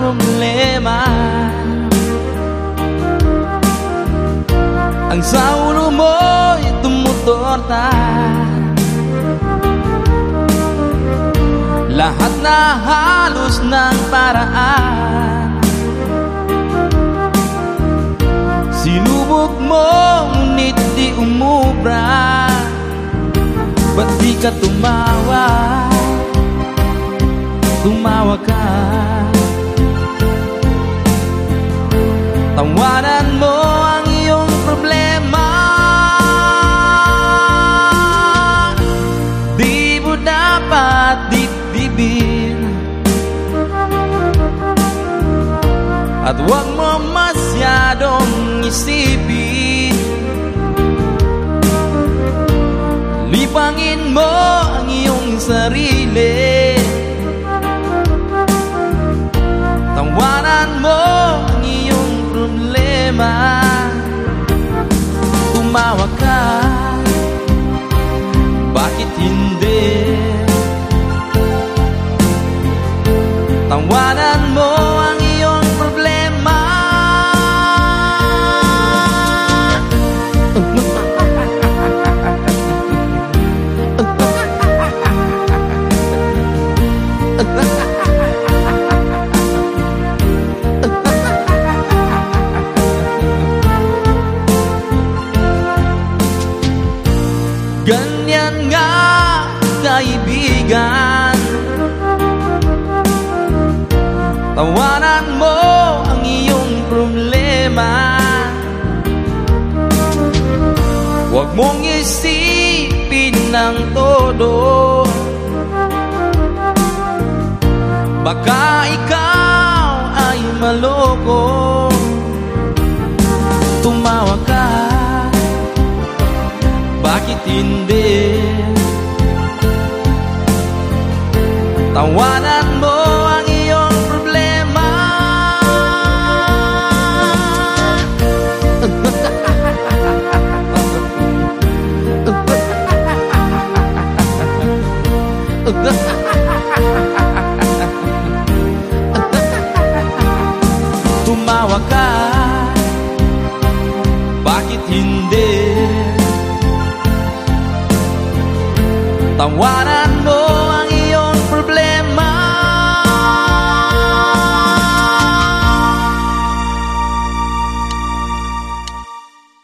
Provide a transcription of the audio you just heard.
problema. Ang sa ulo mo'y tumutorta. Lahat na halos ng paraan. Sinubok mo, ngunit di umubra. Ba't di ka tumawa? Tumawa ka Tawanan mo ang iyong problema. Di mo dapat dibdibin. At huwag mo masyadong isipin. Lipangin mo ang iyong sarili Bakit hindi? Tawanan mo ang iyong problema Ganyan nga, kaibigan. Tawanan mo ang iyong problema. Huwag mong isipin ng todo. Baka ikaw ay maloko. Tumawa ka. Bakit hindi? Tawanan mo ang iyong problema Tumawa ka Bakit hindi? Tawanan mo